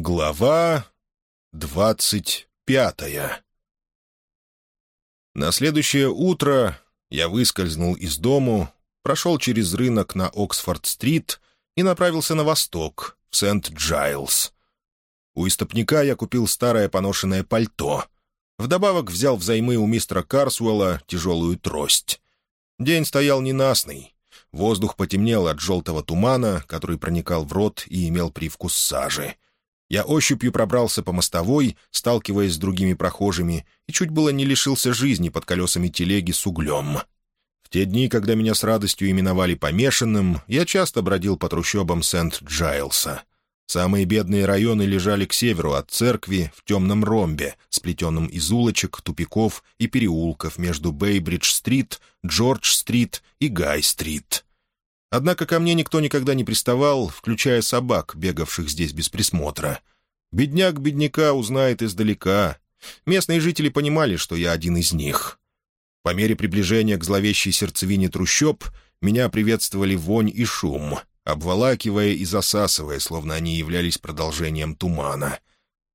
Глава двадцать пятая На следующее утро я выскользнул из дому, прошел через рынок на Оксфорд-стрит и направился на восток, в Сент-Джайлз. У истопника я купил старое поношенное пальто. Вдобавок взял взаймы у мистера Карсуэлла тяжелую трость. День стоял ненастный. Воздух потемнел от желтого тумана, который проникал в рот и имел привкус сажи — я ощупью пробрался по мостовой, сталкиваясь с другими прохожими, и чуть было не лишился жизни под колесами телеги с углем. В те дни, когда меня с радостью именовали помешанным, я часто бродил по трущобам Сент-Джайлса. Самые бедные районы лежали к северу от церкви в темном ромбе, сплетенном из улочек, тупиков и переулков между Бейбридж-стрит, Джордж-стрит и Гай-стрит. Однако ко мне никто никогда не приставал, включая собак, бегавших здесь без присмотра. Бедняк бедняка узнает издалека. Местные жители понимали, что я один из них. По мере приближения к зловещей сердцевине трущоб меня приветствовали вонь и шум, обволакивая и засасывая, словно они являлись продолжением тумана.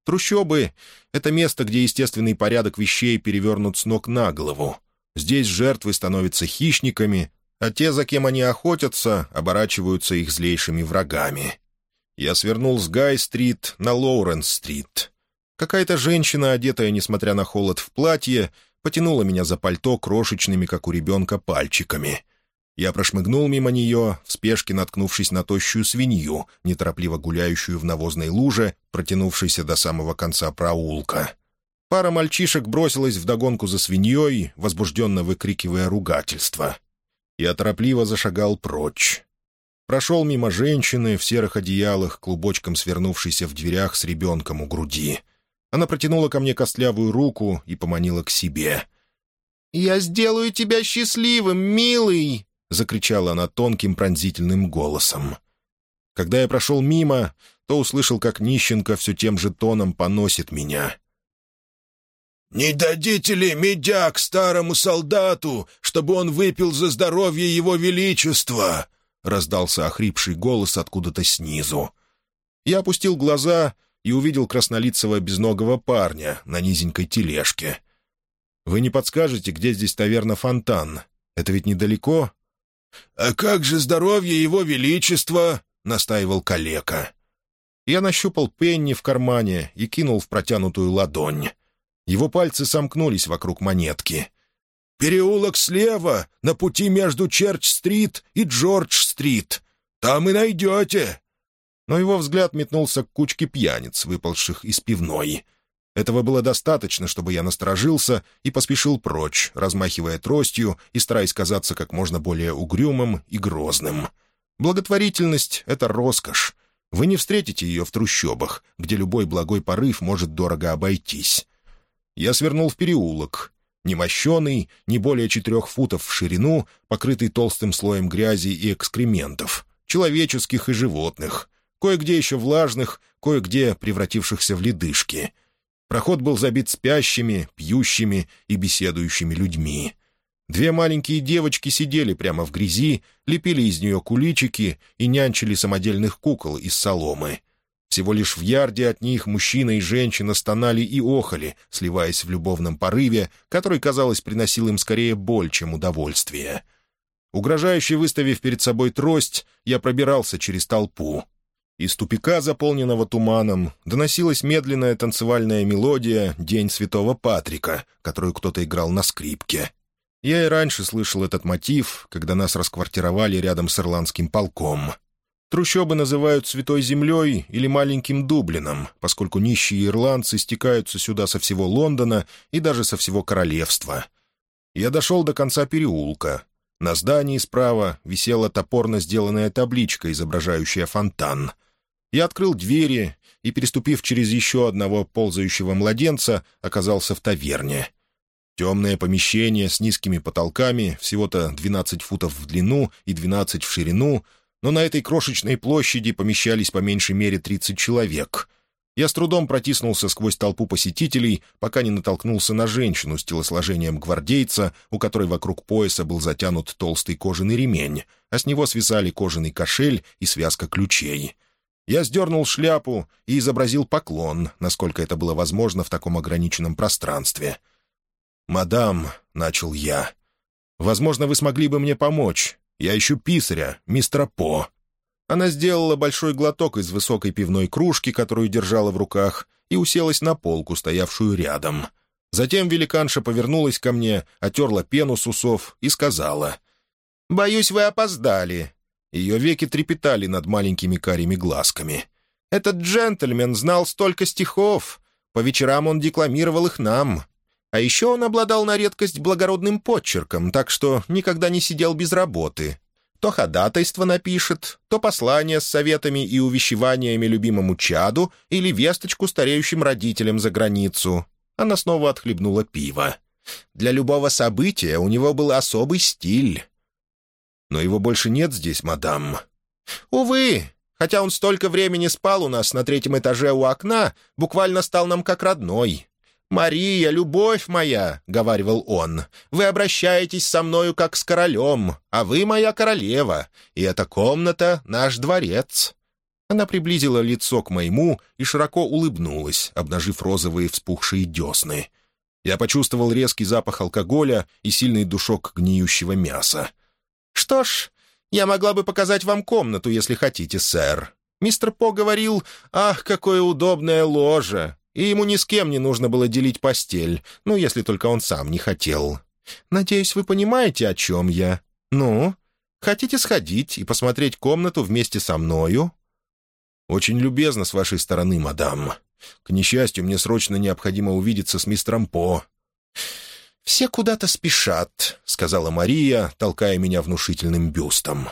Трущобы — это место, где естественный порядок вещей перевернут с ног на голову. Здесь жертвы становятся хищниками, а те, за кем они охотятся, оборачиваются их злейшими врагами. Я свернул с Гай-стрит на Лоуренс-стрит. Какая-то женщина, одетая, несмотря на холод, в платье, потянула меня за пальто крошечными, как у ребенка, пальчиками. Я прошмыгнул мимо нее, в спешке наткнувшись на тощую свинью, неторопливо гуляющую в навозной луже, протянувшейся до самого конца проулка. Пара мальчишек бросилась вдогонку за свиньей, возбужденно выкрикивая ругательство. Я торопливо зашагал прочь. Прошел мимо женщины в серых одеялах, клубочком свернувшейся в дверях с ребенком у груди. Она протянула ко мне костлявую руку и поманила к себе. «Я сделаю тебя счастливым, милый!» — закричала она тонким пронзительным голосом. Когда я прошел мимо, то услышал, как нищенка все тем же тоном поносит меня. «Не дадите ли медяк старому солдату, чтобы он выпил за здоровье его величества?» — раздался охрипший голос откуда-то снизу. Я опустил глаза и увидел краснолицего безногого парня на низенькой тележке. «Вы не подскажете, где здесь таверна «Фонтан»? Это ведь недалеко?» «А как же здоровье его величества?» — настаивал калека. Я нащупал пенни в кармане и кинул в протянутую ладонь. Его пальцы сомкнулись вокруг монетки. «Переулок слева, на пути между Черч-стрит и Джордж-стрит. Там и найдете!» Но его взгляд метнулся к кучке пьяниц, выпалших из пивной. Этого было достаточно, чтобы я насторожился и поспешил прочь, размахивая тростью и стараясь казаться как можно более угрюмым и грозным. Благотворительность — это роскошь. Вы не встретите ее в трущобах, где любой благой порыв может дорого обойтись. Я свернул в переулок. Немощенный, не более четырех футов в ширину, покрытый толстым слоем грязи и экскрементов, человеческих и животных, кое-где еще влажных, кое-где превратившихся в ледышки. Проход был забит спящими, пьющими и беседующими людьми. Две маленькие девочки сидели прямо в грязи, лепили из нее куличики и нянчили самодельных кукол из соломы — всего лишь в ярде от них мужчина и женщина стонали и охали, сливаясь в любовном порыве, который, казалось, приносил им скорее боль, чем удовольствие. Угрожающе выставив перед собой трость, я пробирался через толпу. Из тупика, заполненного туманом, доносилась медленная танцевальная мелодия «День святого Патрика», которую кто-то играл на скрипке. Я и раньше слышал этот мотив, когда нас расквартировали рядом с ирландским полком. Трущобы называют Святой Землей или Маленьким Дублином, поскольку нищие ирландцы стекаются сюда со всего Лондона и даже со всего королевства. Я дошел до конца переулка. На здании справа висела топорно сделанная табличка, изображающая фонтан. Я открыл двери и, переступив через еще одного ползающего младенца, оказался в таверне. Темное помещение с низкими потолками, всего-то 12 футов в длину и 12 в ширину — но на этой крошечной площади помещались по меньшей мере 30 человек. Я с трудом протиснулся сквозь толпу посетителей, пока не натолкнулся на женщину с телосложением гвардейца, у которой вокруг пояса был затянут толстый кожаный ремень, а с него свисали кожаный кошель и связка ключей. Я сдернул шляпу и изобразил поклон, насколько это было возможно в таком ограниченном пространстве. «Мадам», — начал я, — «возможно, вы смогли бы мне помочь. Я ищу писаря, мистера По». Она сделала большой глоток из высокой пивной кружки, которую держала в руках, и уселась на полку, стоявшую рядом. Затем великанша повернулась ко мне, отерла пену с усов и сказала, «Боюсь, вы опоздали». Ее веки трепетали над маленькими карими глазками. «Этот джентльмен знал столько стихов. По вечерам он декламировал их нам. А еще он обладал на редкость благородным подчерком, так что никогда не сидел без работы. То ходатайство напишет, то послание с советами и увещеваниями любимому чаду или весточку стареющим родителям за границу. Она снова отхлебнула пиво. Для любого события у него был особый стиль. «Но его больше нет здесь, мадам». «Увы, хотя он столько времени спал у нас на третьем этаже у окна, буквально стал нам как родной. «Мария, любовь моя», — говаривал он, — «вы обращаетесь со мною как с королем, а вы моя королева, и эта комната — наш дворец». Она приблизила лицо к моему и широко улыбнулась, обнажив розовые вспухшие десны. Я почувствовал резкий запах алкоголя и сильный душок гниющего мяса. «Что ж, я могла бы показать вам комнату, если хотите, сэр. Мистер По говорил, ах, какое удобное ложе и ему ни с кем не нужно было делить постель, ну, если только он сам не хотел. Надеюсь, вы понимаете, о чем я. Ну, хотите сходить и посмотреть комнату вместе со мною?» «Очень любезно с вашей стороны, мадам. К несчастью, мне срочно необходимо увидеться с мистером По». «Все куда-то спешат», — сказала Мария, толкая меня внушительным бюстом.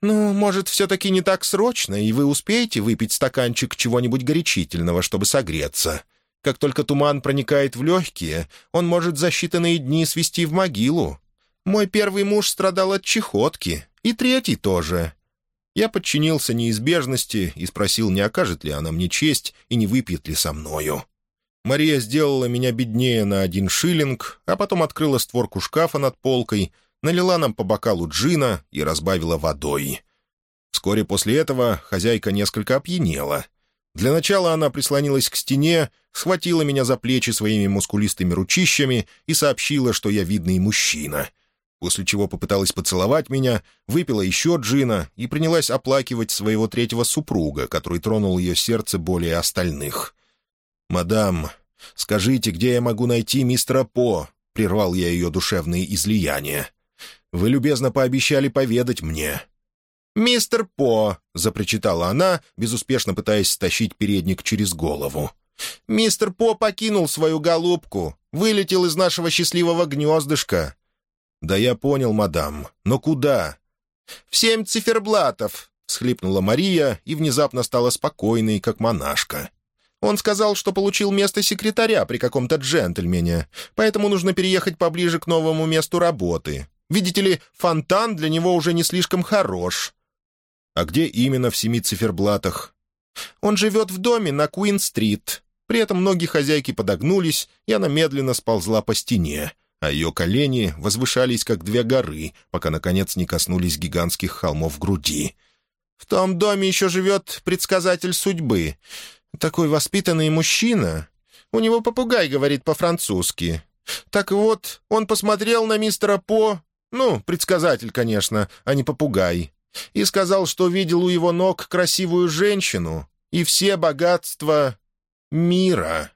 «Ну, может, все-таки не так срочно, и вы успеете выпить стаканчик чего-нибудь горячительного, чтобы согреться. Как только туман проникает в легкие, он может за считанные дни свести в могилу. Мой первый муж страдал от чехотки, и третий тоже». Я подчинился неизбежности и спросил, не окажет ли она мне честь и не выпьет ли со мною. Мария сделала меня беднее на один шиллинг, а потом открыла створку шкафа над полкой — налила нам по бокалу джина и разбавила водой. Вскоре после этого хозяйка несколько опьянела. Для начала она прислонилась к стене, схватила меня за плечи своими мускулистыми ручищами и сообщила, что я видный мужчина. После чего попыталась поцеловать меня, выпила еще джина и принялась оплакивать своего третьего супруга, который тронул ее сердце более остальных. «Мадам, скажите, где я могу найти мистера По?» — прервал я ее душевные излияния. Вы любезно пообещали поведать мне». «Мистер По», — запричитала она, безуспешно пытаясь стащить передник через голову. «Мистер По покинул свою голубку, вылетел из нашего счастливого гнездышка». «Да я понял, мадам, но куда?» «В семь циферблатов», — схлипнула Мария и внезапно стала спокойной, как монашка. Он сказал, что получил место секретаря при каком-то джентльмене, поэтому нужно переехать поближе к новому месту работы. Видите ли, фонтан для него уже не слишком хорош». «А где именно в семи циферблатах?» «Он живет в доме на Куин-стрит». При этом ноги хозяйки подогнулись, и она медленно сползла по стене, а ее колени возвышались, как две горы, пока, наконец, не коснулись гигантских холмов груди. «В том доме еще живет предсказатель судьбы. Такой воспитанный мужчина. У него попугай говорит по-французски. Так вот, он посмотрел на мистера По ну, предсказатель, конечно, а не попугай. И сказал, что видел у его ног красивую женщину и все богатства мира.